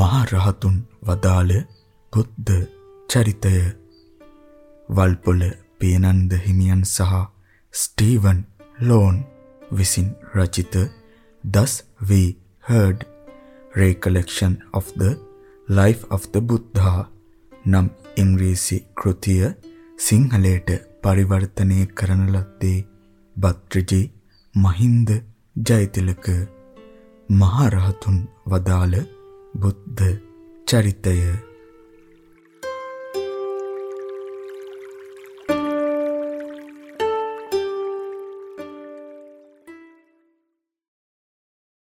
මහා රහතුන් වදාළ බුද්ධ චරිතය. වල්පොල පේනන්ද හිමියන් සහ ස්ටීවන් ලෝන් විසින් රචිත Thus We Heard Recollection of the Life of the Buddha නම් ඉංග්‍රීසි කෘතිය සිංහලයට පරිවර්තනය කරන ලද්දේ බත්‍රජී මහින්ද ජයතිලක. මහරහතුන් වදාළ බුද්ධ චරිතය.